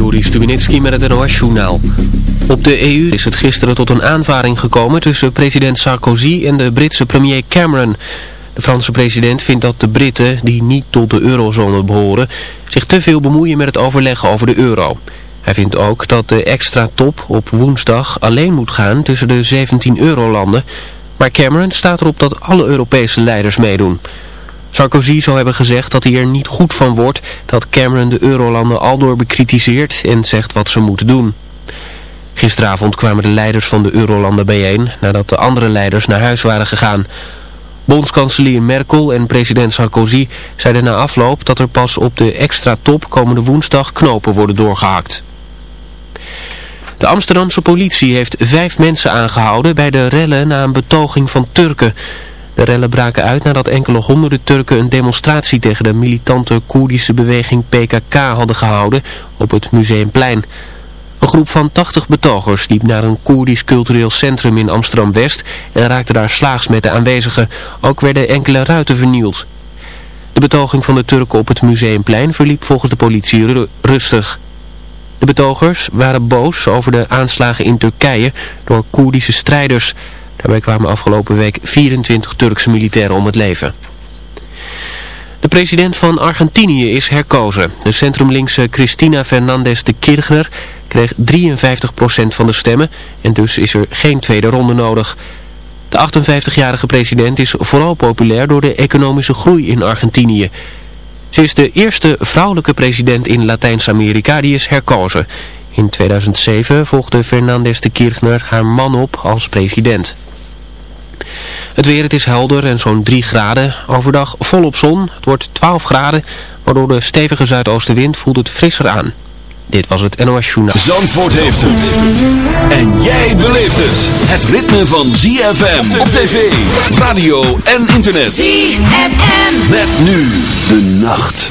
Joris Stubenitski met het NOS-journaal. Op de EU is het gisteren tot een aanvaring gekomen tussen president Sarkozy en de Britse premier Cameron. De Franse president vindt dat de Britten, die niet tot de eurozone behoren, zich te veel bemoeien met het overleggen over de euro. Hij vindt ook dat de extra top op woensdag alleen moet gaan tussen de 17 eurolanden, maar Cameron staat erop dat alle Europese leiders meedoen. Sarkozy zou hebben gezegd dat hij er niet goed van wordt dat Cameron de eurolanden aldoor bekritiseert en zegt wat ze moeten doen. Gisteravond kwamen de leiders van de eurolanden bijeen nadat de andere leiders naar huis waren gegaan. Bondskanselier Merkel en president Sarkozy zeiden na afloop dat er pas op de extra top komende woensdag knopen worden doorgehakt. De Amsterdamse politie heeft vijf mensen aangehouden bij de rellen na een betoging van Turken. De rellen braken uit nadat enkele honderden Turken een demonstratie tegen de militante Koerdische beweging PKK hadden gehouden op het Museumplein. Een groep van 80 betogers liep naar een Koerdisch cultureel centrum in Amsterdam-West en raakte daar slaags met de aanwezigen. Ook werden enkele ruiten vernield. De betoging van de Turken op het Museumplein verliep volgens de politie rustig. De betogers waren boos over de aanslagen in Turkije door Koerdische strijders. Daarbij kwamen afgelopen week 24 Turkse militairen om het leven. De president van Argentinië is herkozen. De centrumlinkse Cristina Fernandez de Kirchner kreeg 53% van de stemmen en dus is er geen tweede ronde nodig. De 58-jarige president is vooral populair door de economische groei in Argentinië. Ze is de eerste vrouwelijke president in Latijns-Amerika die is herkozen. In 2007 volgde Fernandez de Kirchner haar man op als president. Het weer, het is helder en zo'n 3 graden. Overdag volop zon. Het wordt 12 graden, waardoor de stevige zuidoostenwind voelt het frisser aan. Dit was het NOS Journaal. Zandvoort heeft het. En jij beleeft het. Het ritme van ZFM op tv, radio en internet. ZFM. Met nu de nacht.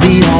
I'll be on.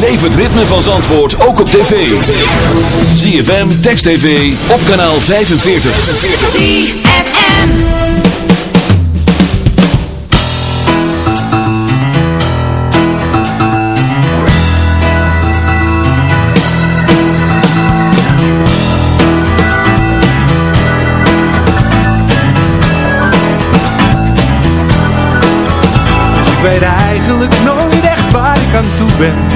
Het ritme van Zandvoort ook op tv. ZFM, Text TV, op kanaal 45. ZFM ik weet eigenlijk nooit echt waar ik aan toe ben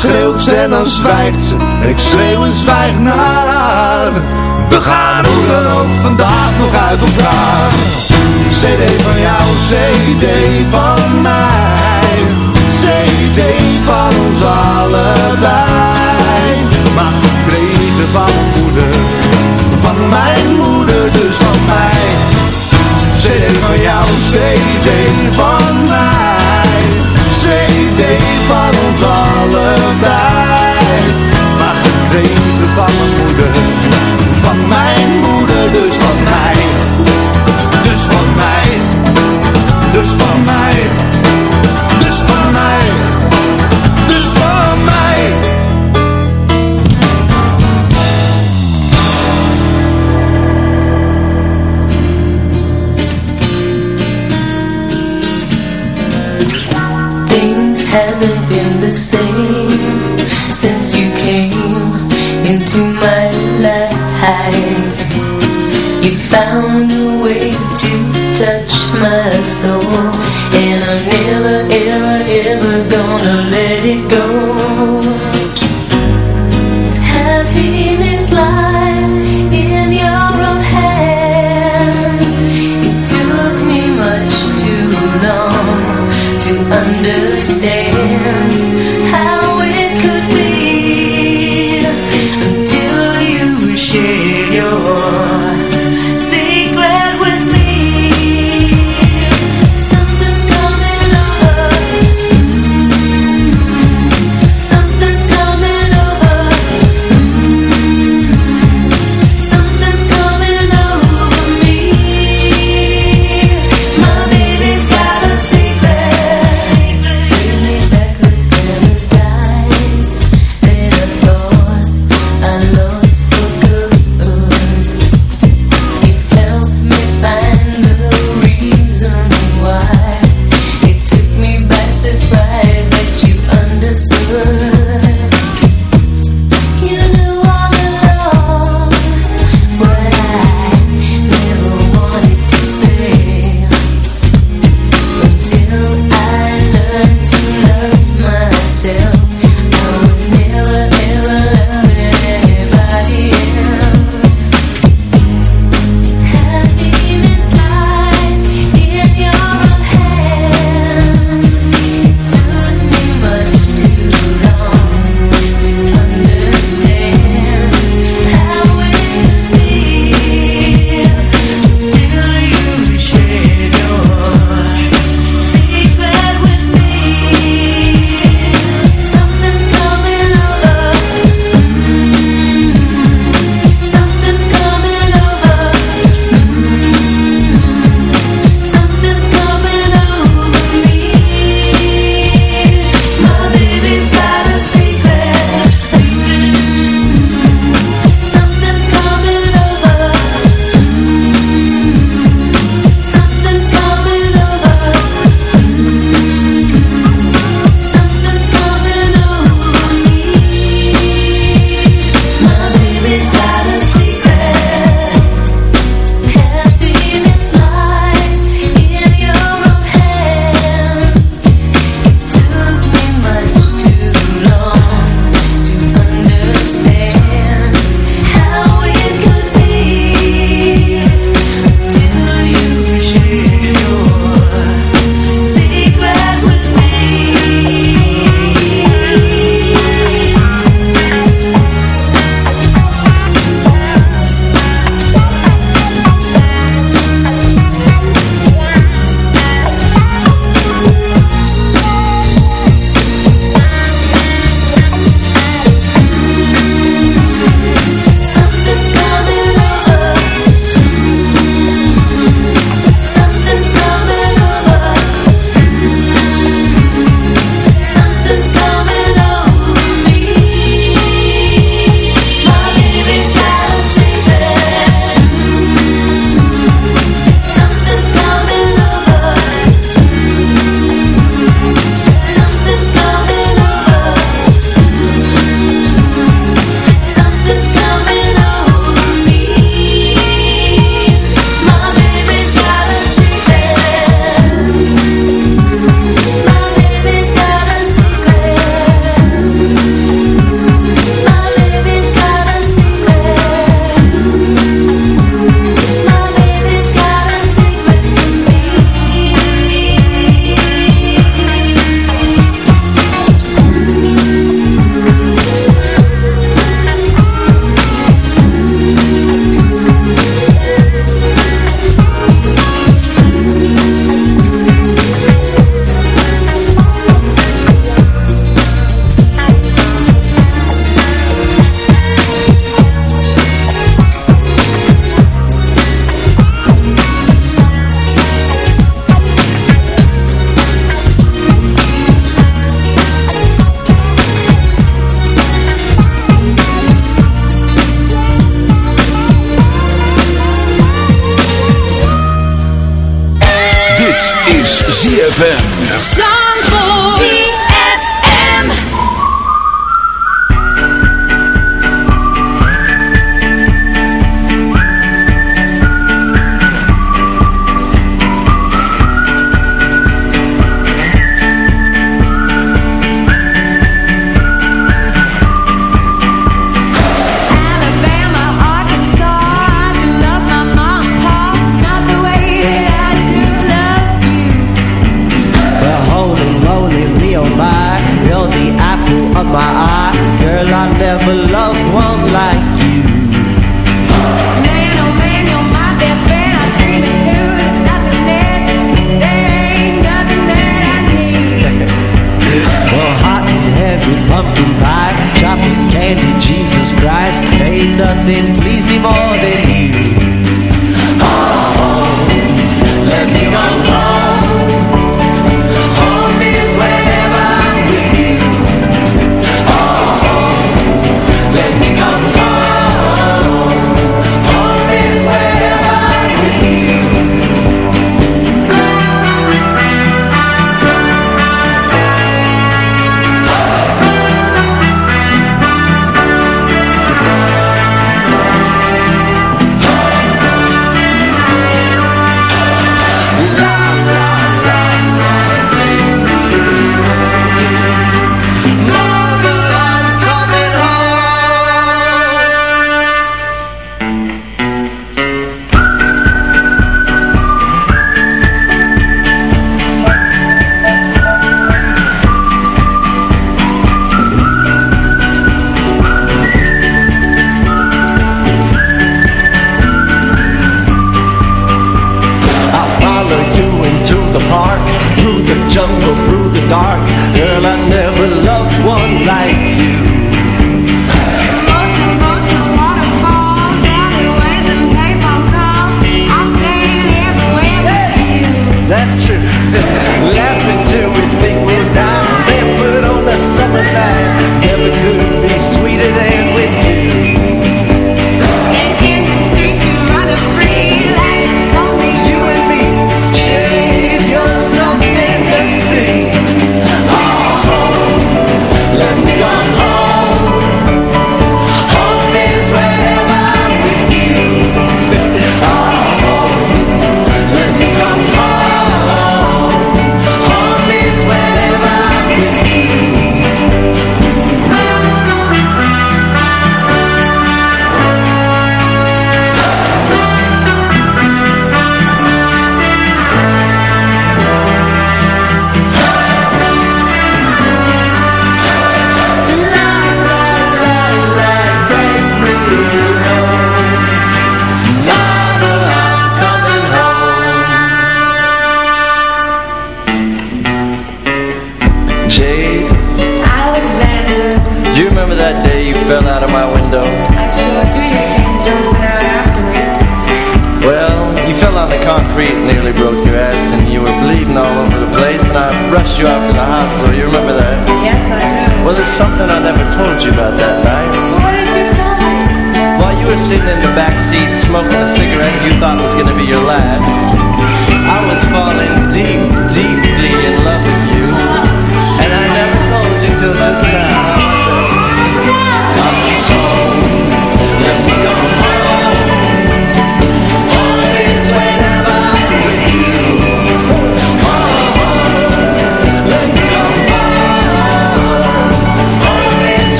schreeuwt ze en dan zwijgt ze. En ik schreeuw en zwijg naar. We gaan hoe dan ook vandaag nog uit elkaar. CD van jou, CD van mij. CD van ons allebei. Maar gekregen van moeder Van mijn moeder, dus van mij. CD van jou, CD van mij. CD van ons Van mijn moeder, dus van mij. Dus van mij. Dus van mij. Dus van mij. Dus van mij. Things haven't been the same since you came into found a way to touch my soul, and I'm never,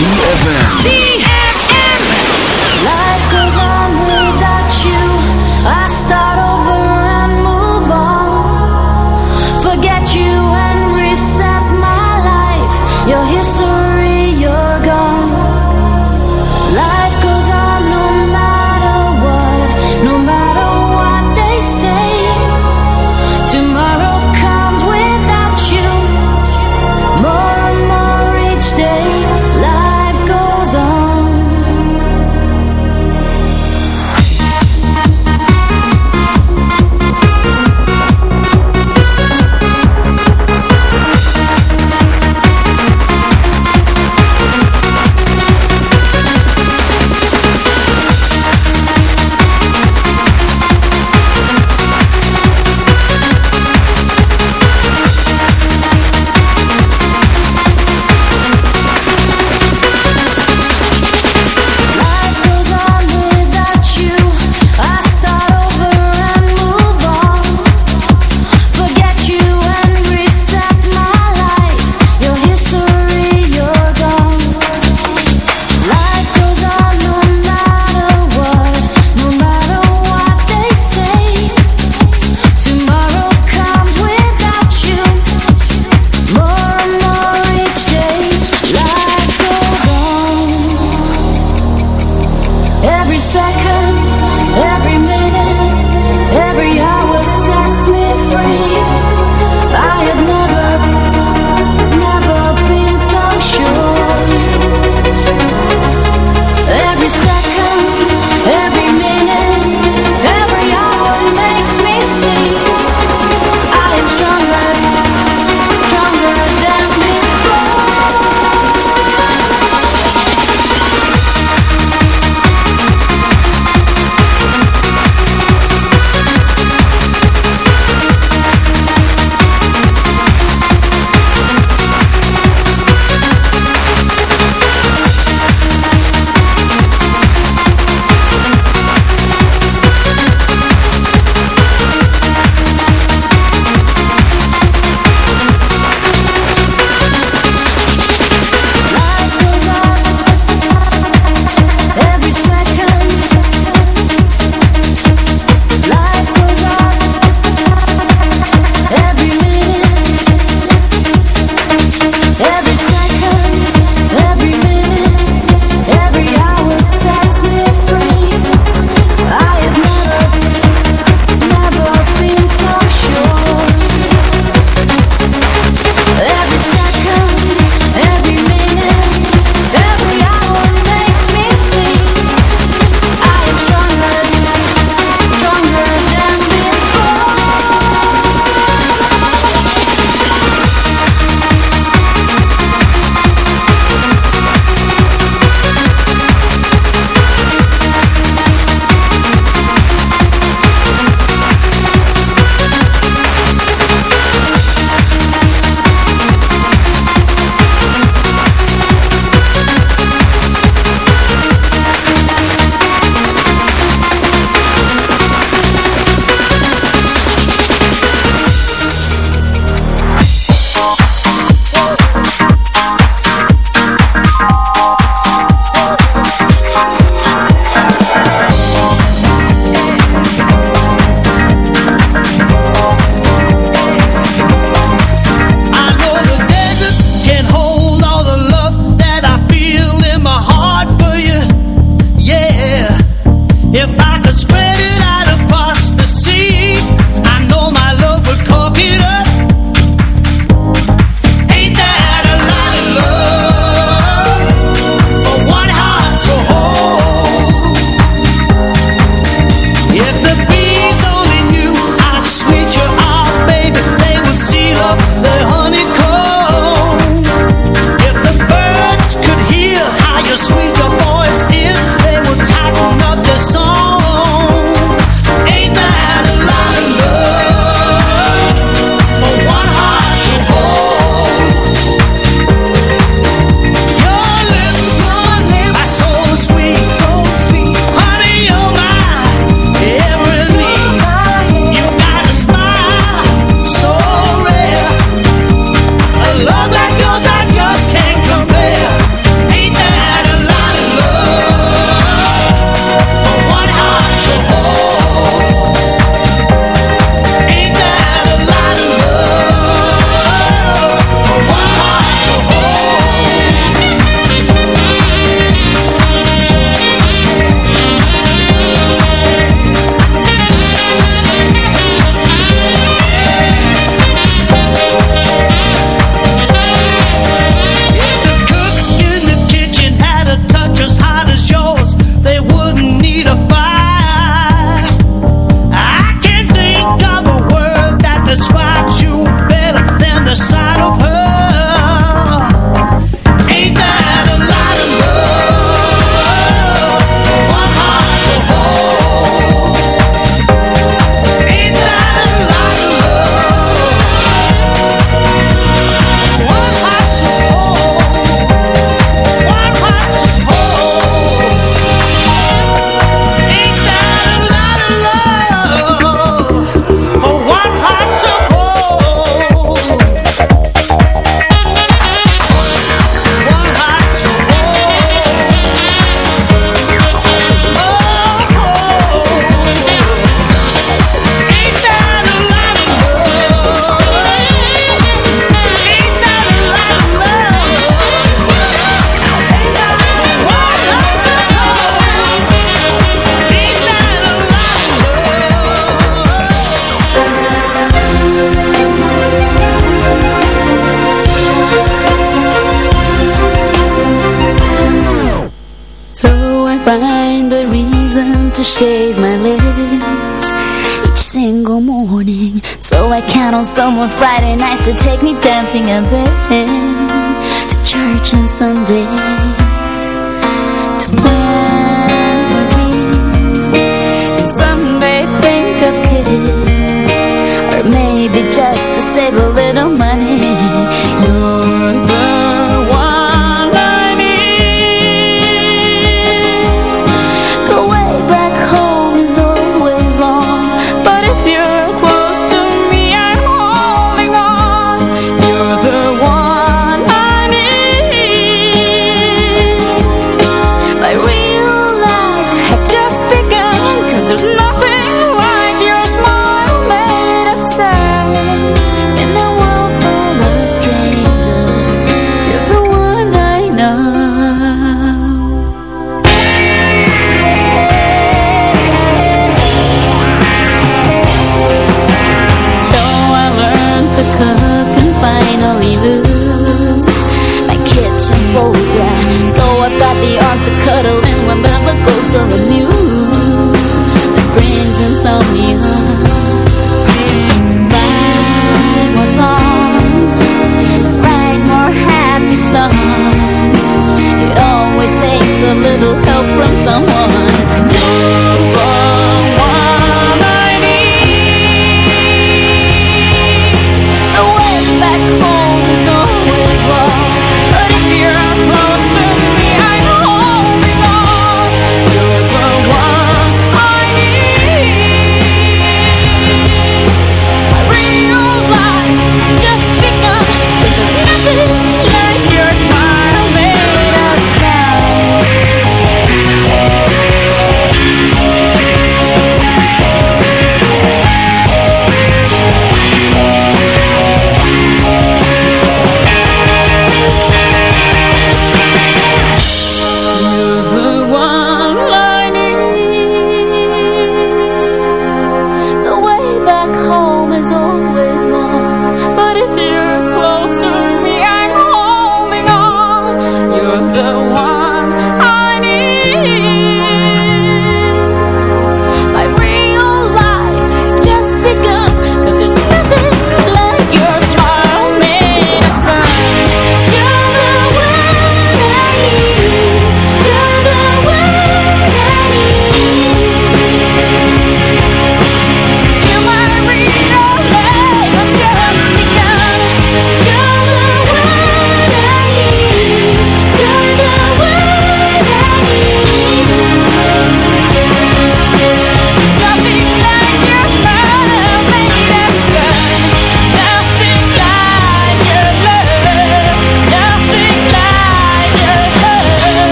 ZFM.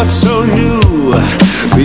what's so new. We